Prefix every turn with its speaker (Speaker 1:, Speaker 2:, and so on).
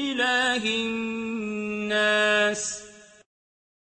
Speaker 1: إله الناس.